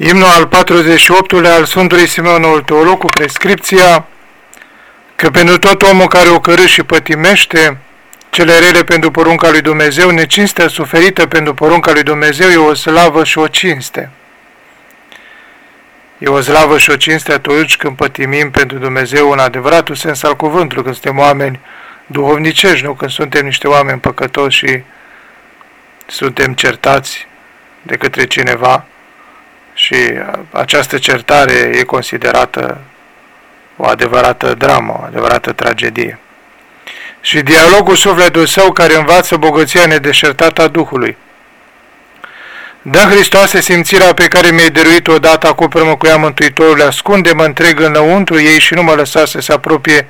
Imnul al 48-lea al Sfântului Simeonul Teolog cu prescripția că pentru tot omul care o cărâ și pătimește cele rele pentru porunca lui Dumnezeu, necinstea suferită pentru porunca lui Dumnezeu e o slavă și o cinste. E o slavă și o cinste atunci când pătimim pentru Dumnezeu în adevăratul sens al cuvântului, când suntem oameni duhovnicești, nu când suntem niște oameni păcătoși și suntem certați de către cineva și această certare e considerată o adevărată dramă, o adevărată tragedie. Și dialogul sufletul său care învață bogăția nedeșertată a Duhului. Da, Hristoase, simțirea pe care mi-ai dăruit odată acoperă-mă cu ea Mântuitorul, ascunde-mă întreg înăuntru ei și nu mă lăsa să se apropie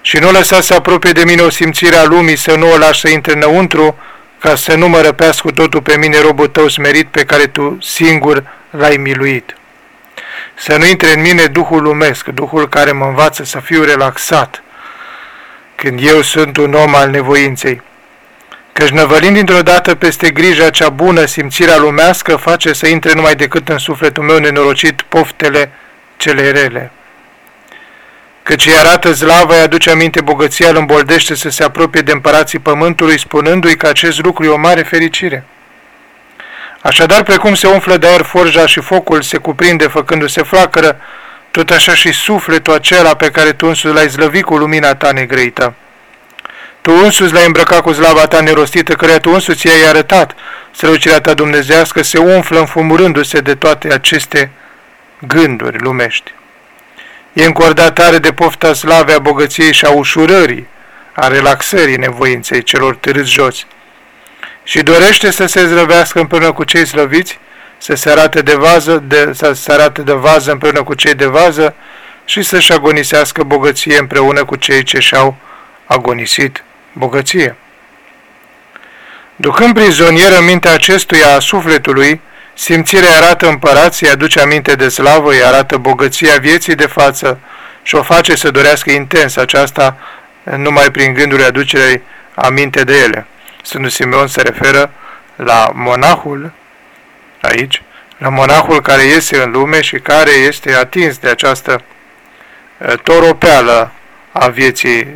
și nu lăsa să apropie de mine o simțire a lumii, să nu o lași să intre înăuntru, ca să nu mă răpească cu totul pe mine robul tău smerit pe care tu singur l-ai miluit. Să nu intre în mine Duhul lumesc, Duhul care mă învață să fiu relaxat, când eu sunt un om al nevoinței. Căci năvălind dintr-o dată peste grija cea bună, simțirea lumească face să intre numai decât în sufletul meu nenorocit poftele cele rele. Căci îi arată zlava, îi aduce aminte bogăția, îl îmboldește să se apropie de împărații pământului, spunându-i că acest lucru e o mare fericire. Așadar, precum se umflă de aer forja și focul se cuprinde făcându-se flacără, tot așa și sufletul acela pe care tu însuți l-ai zlăvit cu lumina ta negreită. Tu însuți l-ai îmbrăcat cu slava ta nerostită, care tu însuți i-ai arătat. Strălucirea ta dumnezească se umflă înfumurându-se de toate aceste gânduri lumești. E încordat tare de pofta slavei a bogăției și a ușurării, a relaxării nevoinței celor târâți jos. Și dorește să se zrăvească împreună cu cei slăviți, să se arate de vază, de, să se arate de vază împreună cu cei de vază și să-și agonisească bogăție împreună cu cei ce și-au agonisit bogăție. Ducând prizonieră mintea acestuia a sufletului, simțirea arată împărații, aduce aminte de slavă, îi arată bogăția vieții de față și o face să dorească intens aceasta numai prin gândurile aducerei aminte de ele. Sfântul Simeon se referă la monahul aici, la monahul care iese în lume și care este atins de această toropeală a vieții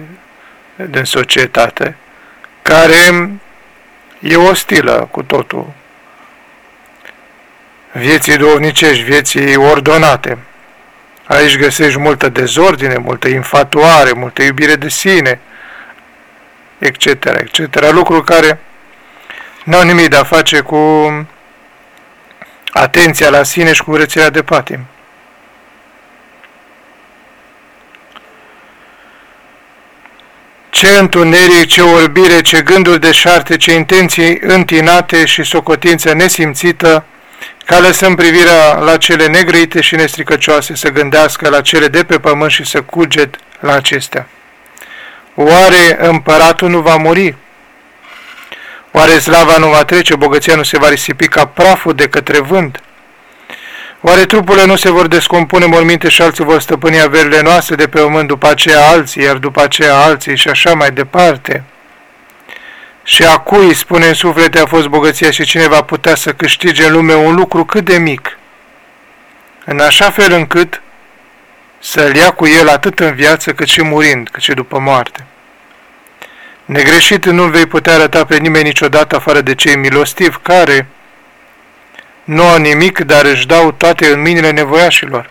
din societate, care e ostilă cu totul vieții duhovnicești, vieții ordonate. Aici găsești multă dezordine, multă infatuare, multă iubire de sine, etc., etc., lucruri care nu au nimic de a face cu atenția la sine și cu curățirea de patim. Ce întuneric, ce orbire, ce gânduri de șarte, ce intenții întinate și socotință nesimțită, ca lăsăm privirea la cele negrăite și nestricăcioase, să gândească la cele de pe pământ și să cuget la acestea. Oare împăratul nu va muri? Oare slava nu va trece, bogăția nu se va risipi ca praful de către vânt? Oare trupurile nu se vor descompune morminte și alții vor stăpâni averile noastre de pe pământ după aceea alții, iar după aceea alții și așa mai departe? Și a cui, spune în suflete, a fost bogăția și cine va putea să câștige în lume un lucru cât de mic, în așa fel încât să-l ia cu el atât în viață cât și murind, cât și după moarte. Negreșit nu vei putea arăta pe nimeni niciodată afară de cei milostivi care nu au nimic, dar își dau toate în mâinile nevoiașilor.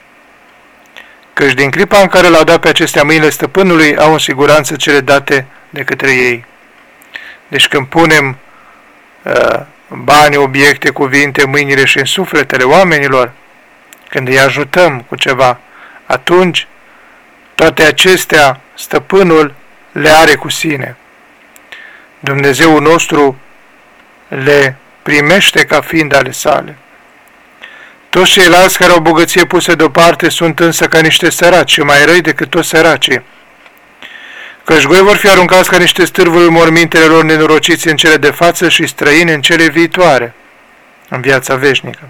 Căci din clipa în care l-au dat pe acestea mâinile stăpânului, au în siguranță cele date de către ei. Deci când punem uh, bani, obiecte, cuvinte, mâinile și în sufletele oamenilor, când îi ajutăm cu ceva, atunci toate acestea stăpânul le are cu sine. Dumnezeul nostru le primește ca fiind ale sale. Toți ceilalți care au bogăție puse deoparte sunt însă ca niște săraci și mai răi decât toți săracii căci goi vor fi aruncați ca niște stârvuri mormintele lor nenorociți în cele de față și străini în cele viitoare, în viața veșnică.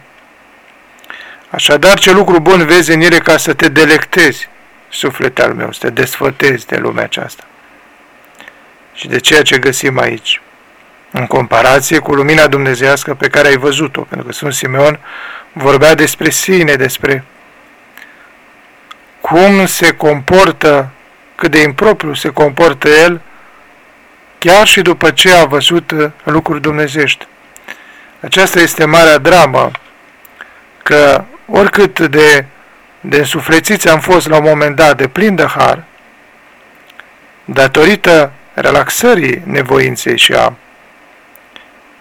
Așadar, ce lucru bun vezi în ele ca să te delectezi, suflete al meu, să te desfătezi de lumea aceasta și de ceea ce găsim aici. în comparație cu lumina dumnezească pe care ai văzut-o, pentru că Sfânt Simeon vorbea despre sine, despre cum se comportă, cât de impropriu se comportă el, chiar și după ce a văzut lucruri dumnezești. Aceasta este marea dramă, că oricât de, de însuflețiți am fost la un moment dat, de plin de har, datorită relaxării nevoinței și a,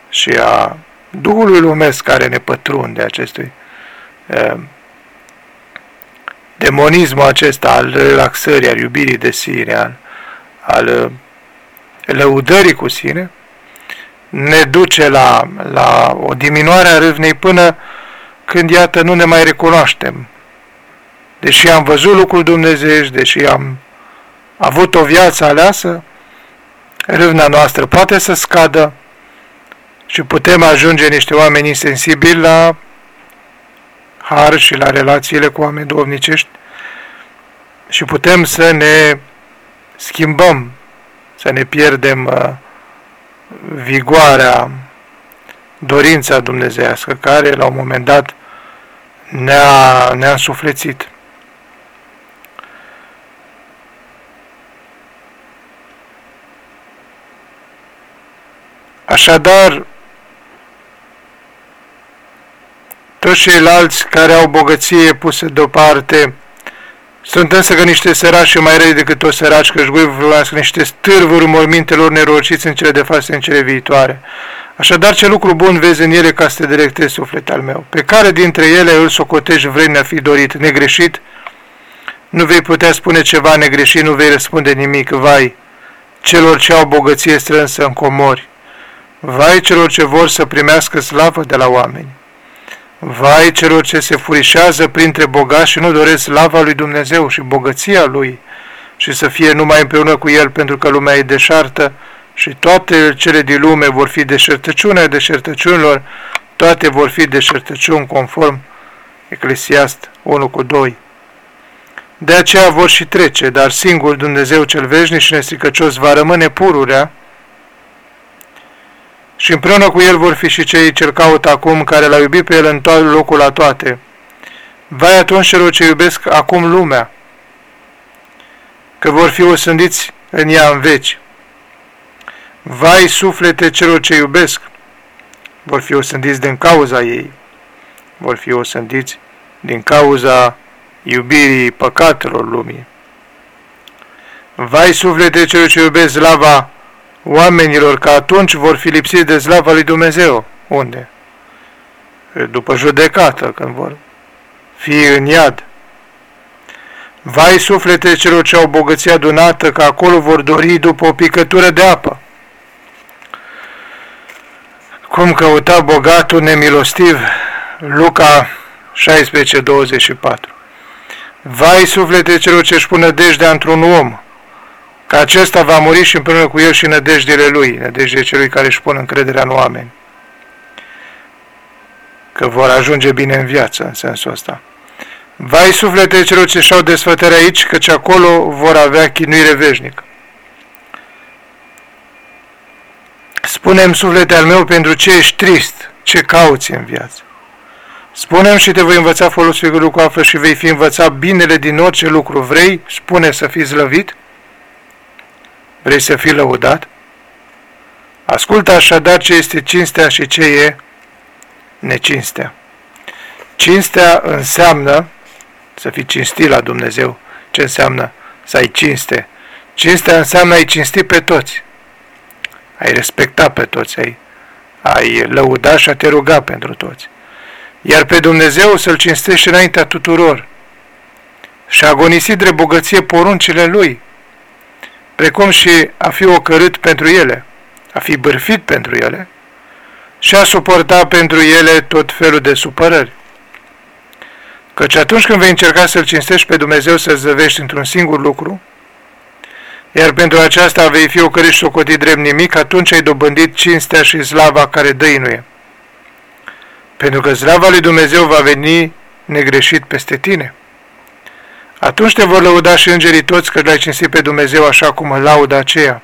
și a Duhului lumesc care ne pătrunde acestui uh, demonismul acesta al relaxării, al iubirii de sine, al, al lăudării cu sine, ne duce la, la o diminuare a râvnei până când, iată, nu ne mai recunoaștem. Deși am văzut lucrul Dumnezeu, deși am avut o viață aleasă, râvna noastră poate să scadă și putem ajunge niște oameni insensibili la har și la relațiile cu oameni duhovnicești și putem să ne schimbăm, să ne pierdem uh, vigoarea, dorința dumnezească care la un moment dat ne-a, ne-a suflețit. Așadar, toți ceilalți care au bogăție puse deoparte sunt însă că niște săraci mai răi decât toți săraci, că își guivuiască niște stârvuri mormintelor nerociți în cele de față în cele viitoare. Așadar, ce lucru bun vezi în ele ca să te directezi suflet al meu? Pe care dintre ele îl socotești vrei a fi dorit, negreșit? Nu vei putea spune ceva negreșit, nu vei răspunde nimic, vai, celor ce au bogăție strânsă în comori, vai celor ce vor să primească slavă de la oameni. Vai celor ce se furișează printre bogați și nu doresc slava lui Dumnezeu și bogăția lui și să fie numai împreună cu el pentru că lumea e deșartă și toate cele din lume vor fi deșertăciunea deșertăciunilor, toate vor fi deșertăciuni conform Eclesiast 1 cu 2. De aceea vor și trece, dar singur Dumnezeu cel veșnic și nestricăcios va rămâne pururea și împreună cu el vor fi și cei ce-l caută acum, care l-au iubit pe el în tot locul la toate. Vai atunci celor ce iubesc acum lumea, că vor fi osândiți în ea în veci. Vai suflete celor ce iubesc, vor fi osândiți din cauza ei, vor fi osândiți din cauza iubirii păcatelor lumii. Vai suflete celor ce iubesc slava oamenilor că atunci vor fi lipsiți de slava lui Dumnezeu. Unde? După judecată, când vor fi în iad. Vai suflete celor ce au bogăția adunată, că acolo vor dori după o picătură de apă. Cum căuta bogatul nemilostiv? Luca 16:24. Vai suflete celor ce își pună dejdea într-un om, că acesta va muri și împreună cu el și nădejdele lui, nădejdele celui care își pun încrederea în oameni. Că vor ajunge bine în viață, în sensul ăsta. Vai suflete celor ce și-au desfătări aici, căci acolo vor avea chinuire veșnică. Spunem suflete al meu pentru ce ești trist, ce cauți în viață. Spunem și te voi învăța folosul lucru află și vei fi învățat binele din orice lucru vrei, spune să fii slăvit, Vrei să fii lăudat? Ascultă așadar ce este cinstea și ce e necinstea. Cinstea înseamnă să fii cinstit la Dumnezeu. Ce înseamnă să ai cinste? Cinstea înseamnă ai cinsti pe toți. Ai respecta pe toți, ai, ai lăuda și a te ruga pentru toți. Iar pe Dumnezeu să-L cinstești înaintea tuturor și agonisit de bogăție poruncile Lui, precum și a fi ocărât pentru ele, a fi bârfit pentru ele și a suporta pentru ele tot felul de supărări. Căci atunci când vei încerca să-L cinstești pe Dumnezeu să zăvești într-un singur lucru, iar pentru aceasta vei fi ocărit și socotit drept nimic, atunci ai dobândit cinstea și slava care dăinuie. Pentru că slava lui Dumnezeu va veni negreșit peste tine. Atunci te vor lăuda și îngerii toți că l-ai cinstit pe Dumnezeu așa cum îl laudă aceea.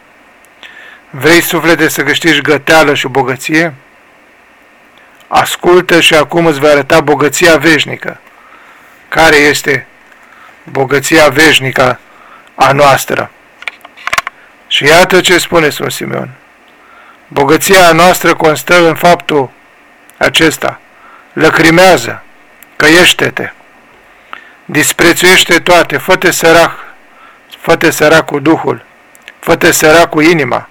Vrei suflete să câștigi găteală și bogăție? Ascultă și acum îți va arăta bogăția veșnică. Care este bogăția veșnică a noastră? Și iată ce spune Sfânt Simeon. Bogăția noastră constă în faptul acesta. Lăcrimează, căiește-te, disprețuiește toate, fă-te sărac, fă-te sărac cu Duhul, fă-te sărac cu inima,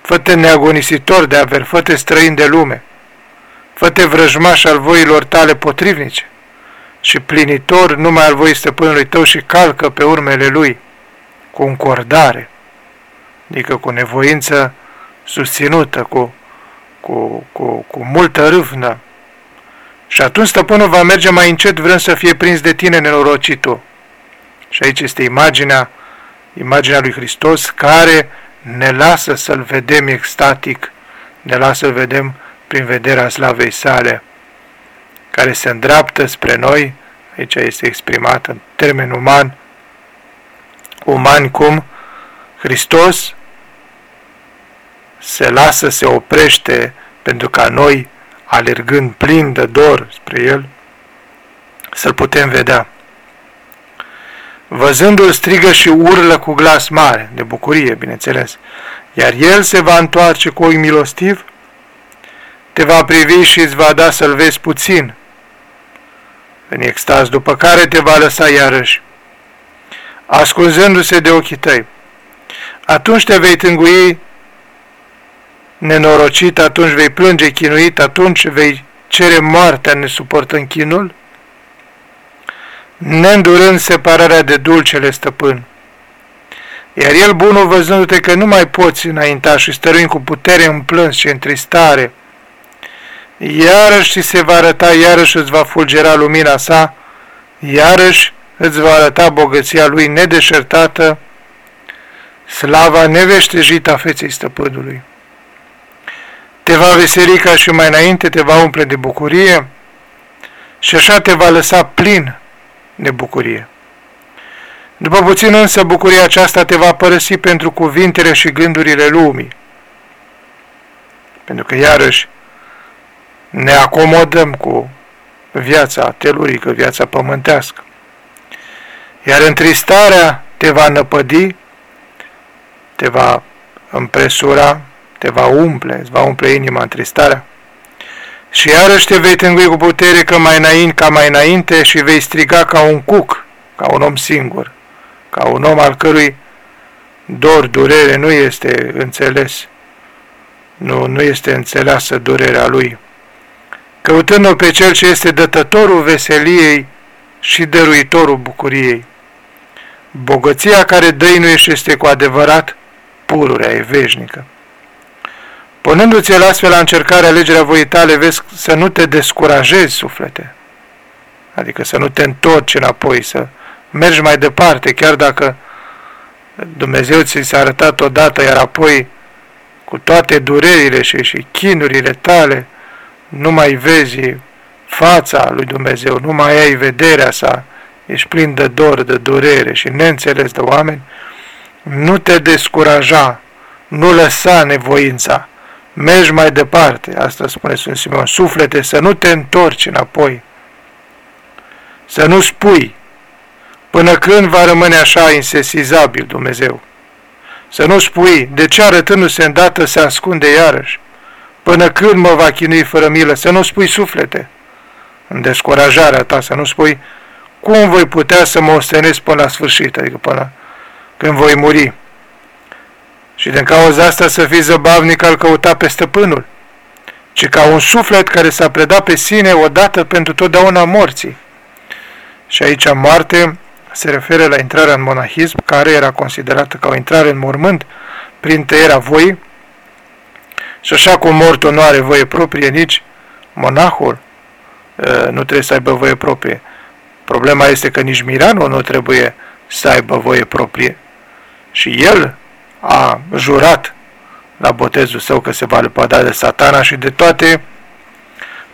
fă-te neagonisitor de aver, fă-te străin de lume, fă-te vrăjmaș al voilor tale potrivnice și plinitor numai al voii stăpânului tău și calcă pe urmele lui cu încordare, adică cu nevoință susținută, cu, cu, cu, cu multă râvnă. Și atunci stăpânul va merge mai încet vrând să fie prins de tine nenorocitul. Și aici este imaginea, imaginea lui Hristos care ne lasă să-L vedem extatic, ne lasă să-L vedem prin vederea slavei sale, care se îndreaptă spre noi, aici este exprimat în termen uman, uman cum Hristos se lasă, se oprește pentru ca noi, alergând plin de dor spre El, să-L putem vedea. Văzându-l strigă și urlă cu glas mare, de bucurie, bineînțeles, iar El se va întoarce cu ochi milostiv, te va privi și îți va da să-L vezi puțin, în extaz, după care te va lăsa iarăși, ascunzându-se de ochii tăi. Atunci te vei tângui nenorocit, atunci vei plânge chinuit, atunci vei cere moartea nesuportând chinul, neîndurând separarea de dulcele stăpân. Iar el bunul văzându-te că nu mai poți înainta și stăruind cu putere în plâns și în tristare, iarăși ți se va arăta, iarăși îți va fulgera lumina sa, iarăși îți va arăta bogăția lui nedeșertată, slava neveștejită a feței stăpânului te va veseli ca și mai înainte, te va umple de bucurie și așa te va lăsa plin de bucurie. După puțin însă bucuria aceasta te va părăsi pentru cuvintele și gândurile lumii. Pentru că iarăși ne acomodăm cu viața telurică, viața pământească. Iar întristarea te va năpădi, te va împresura, te va umple, îți va umple inima întristarea. Și iarăși te vei tângui cu putere că mai înainte, ca mai înainte și vei striga ca un cuc, ca un om singur, ca un om al cărui dor, durere nu este înțeles, nu, nu este înțeleasă durerea lui. Căutându-l pe cel ce este dătătorul veseliei și dăruitorul bucuriei. Bogăția care dăinuiește este cu adevărat pururea, e veșnică. Punându-ți el astfel la încercare alegerea voii tale, vezi să nu te descurajezi, suflete. Adică să nu te întorci înapoi, să mergi mai departe, chiar dacă Dumnezeu ți s-a arătat odată, iar apoi cu toate durerile și, și chinurile tale, nu mai vezi fața lui Dumnezeu, nu mai ai vederea sa, ești plin de dor, de durere și neînțeles de oameni, nu te descuraja, nu lăsa nevoința, mergi mai departe, asta spune Sfânt Simeon, suflete, să nu te întorci înapoi, să nu spui, până când va rămâne așa insesizabil Dumnezeu. Să nu spui, de ce arătându-se îndată se ascunde iarăși, până când mă va chinui fără milă, să nu spui suflete, în descurajarea ta, să nu spui, cum voi putea să mă ostenesc până la sfârșit, adică până când voi muri și din cauza asta să fii zăbavnic al căuta pe stăpânul, ci ca un suflet care s-a predat pe sine odată pentru totdeauna morții. Și aici moarte se referă la intrarea în monahism, care era considerată ca o intrare în mormânt prin tăierea voii, și așa cum mortul nu are voie proprie, nici monahul nu trebuie să aibă voie proprie. Problema este că nici miranul nu trebuie să aibă voie proprie. Și el a jurat la botezul său că se va lepăda de satana și de toate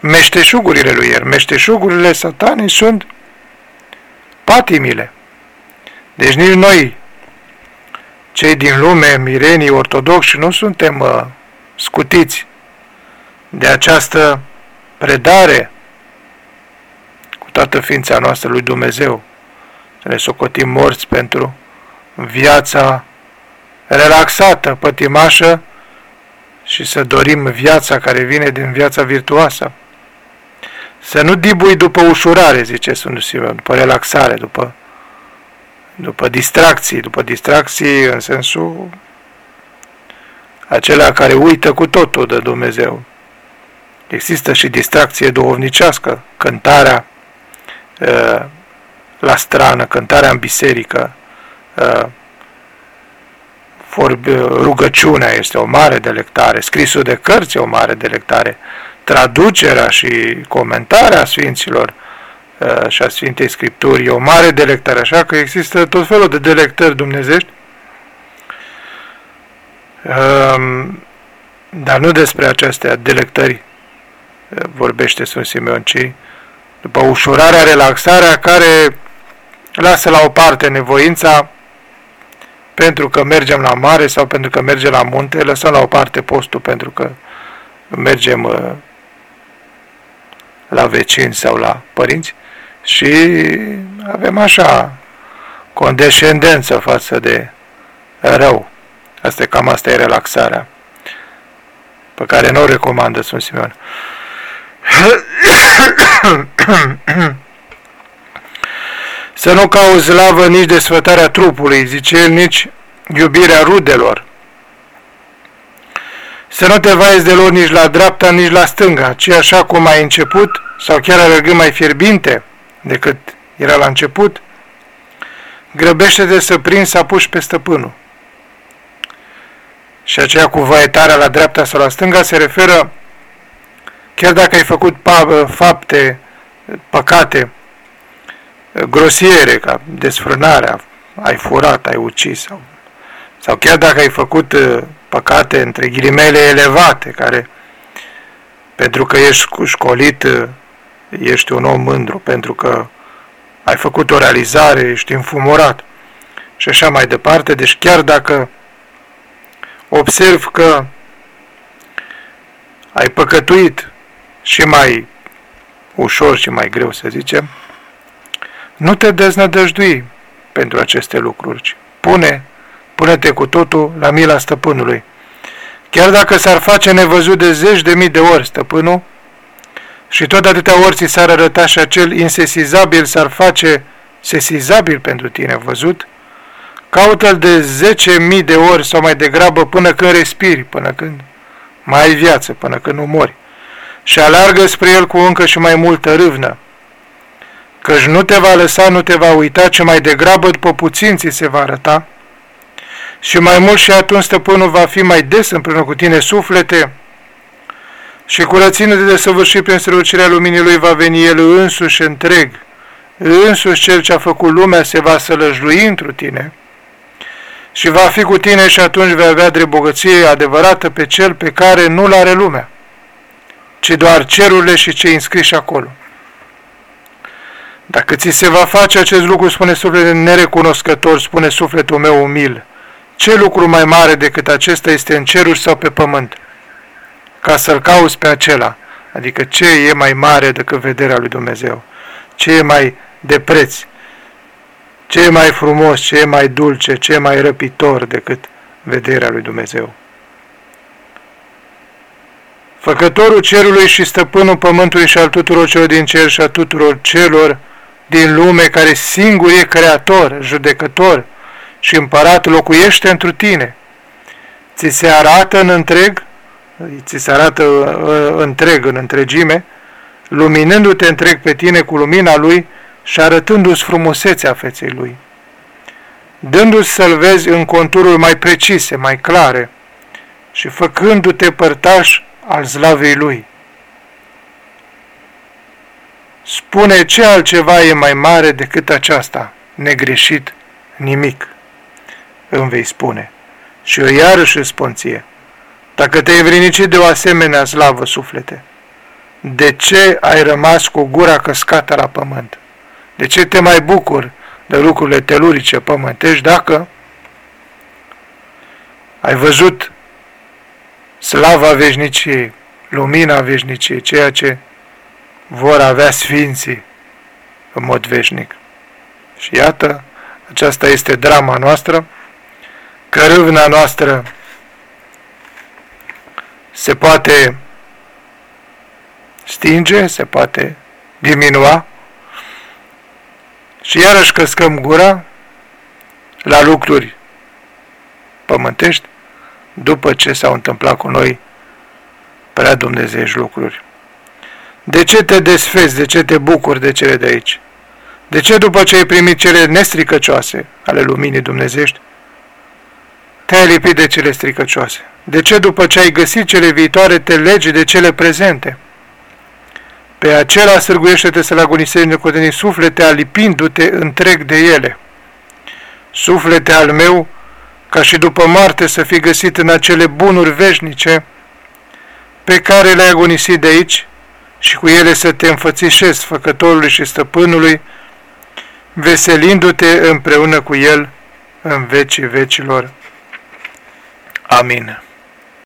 meșteșugurile lui el. Meșteșugurile satanei sunt patimile. Deci nici noi, cei din lume, mirenii ortodoxi, nu suntem uh, scutiți de această predare cu toată ființa noastră lui Dumnezeu. Să ne socotim morți pentru viața relaxată, pătimașă și să dorim viața care vine din viața virtuoasă. Să nu dibui după ușurare, zice Sfântul Simeon, după relaxare, după, după distracții, după distracții în sensul acela care uită cu totul de Dumnezeu. Există și distracție duhovnicească, cântarea uh, la strană, cântarea în biserică, uh, rugăciunea este o mare delectare, scrisul de cărți e o mare delectare, traducerea și comentarea Sfinților uh, și a Sfintei Scripturii e o mare delectare, așa că există tot felul de delectări dumnezești, um, dar nu despre acestea delectări uh, vorbește Sfânt Simeon, ci după ușurarea, relaxarea care lasă la o parte nevoința pentru că mergem la mare sau pentru că mergem la munte, lăsăm la o parte postul pentru că mergem uh, la vecini sau la părinți și avem așa condescendență față de rău. Asta e cam asta e relaxarea pe care nu o recomandă Sfânt Simeon. Să nu cauți slavă nici desfătarea trupului, zice el, nici iubirea rudelor. Să nu te vaiți de lor nici la dreapta, nici la stânga, ci așa cum ai început, sau chiar alergând mai fierbinte decât era la început, grăbește-te să prinzi să apuci pe stăpânul. Și aceea cu vaetarea la dreapta sau la stânga se referă, chiar dacă ai făcut fapte, păcate, grosiere, ca desfrânarea, ai furat, ai ucis, sau, sau chiar dacă ai făcut uh, păcate între ghilimele elevate, care pentru că ești școlit, uh, ești un om mândru, pentru că ai făcut o realizare, ești înfumorat și așa mai departe. Deci chiar dacă observ că ai păcătuit și mai ușor și mai greu, să zicem, nu te deznădăjdui pentru aceste lucruri. Pune, pune-te cu totul la mila stăpânului. Chiar dacă s-ar face nevăzut de zeci de mii de ori stăpânul, și tot atâtea ori ți s-ar arăta și acel insesizabil s-ar face sesizabil pentru tine văzut, caută-l de zece mii de ori sau mai degrabă până când respiri, până când mai ai viață, până când nu mori, și alargă spre el cu încă și mai multă râvnă, căci nu te va lăsa, nu te va uita, ci mai degrabă după puțin ți se va arăta, și mai mult și atunci stăpânul va fi mai des împreună cu tine suflete, și curățindu-te de săvârșit prin strălucirea luminii lui va veni el însuși întreg, însuși cel ce a făcut lumea se va sălăjlui întru tine. Și va fi cu tine și atunci vei avea drept bogăție adevărată pe cel pe care nu-l are lumea, ci doar cerurile și cei înscriși acolo. Dacă ți se va face acest lucru, spune sufletul nerecunoscător, spune sufletul meu umil, ce lucru mai mare decât acesta este în ceruri sau pe pământ? Ca să-L cauți pe acela, adică ce e mai mare decât vederea lui Dumnezeu, ce e mai de preț, ce e mai frumos, ce e mai dulce, ce e mai răpitor decât vederea lui Dumnezeu. Făcătorul cerului și stăpânul pământului și al tuturor celor din cer și a tuturor celor din lume care singur e creator, judecător și împărat locuiește întru tine. Ți se arată în întreg, ți se arată uh, întreg, în întregime, luminându-te întreg pe tine cu lumina lui și arătându-ți frumusețea feței lui, dându-ți să-l vezi în contururi mai precise, mai clare și făcându-te părtaș al slavei lui. Spune ce altceva e mai mare decât aceasta, negreșit nimic, îmi vei spune. Și eu iarăși îți spun ție, dacă te-ai vrinicit de o asemenea slavă, suflete, de ce ai rămas cu gura căscată la pământ? De ce te mai bucur de lucrurile telurice pământești dacă ai văzut slava veșniciei, lumina veșniciei, ceea ce vor avea sfinții în mod veșnic. Și iată, aceasta este drama noastră, că râvna noastră se poate stinge, se poate diminua și iarăși căscăm gura la lucruri pământești după ce s-au întâmplat cu noi prea dumnezeiești lucruri. De ce te desfezi, de ce te bucuri de cele de aici? De ce după ce ai primit cele nestricăcioase ale luminii dumnezești, te-ai lipit de cele stricăcioase? De ce după ce ai găsit cele viitoare te legi de cele prezente? Pe acela sârguiește-te să-l agonisești necotenii suflete alipindu-te întreg de ele. Suflete al meu, ca și după moarte să fi găsit în acele bunuri veșnice pe care le-ai agonisit de aici și cu ele să te înfățișezi făcătorului și stăpânului, veselindu-te împreună cu el în vecii vecilor. Amin.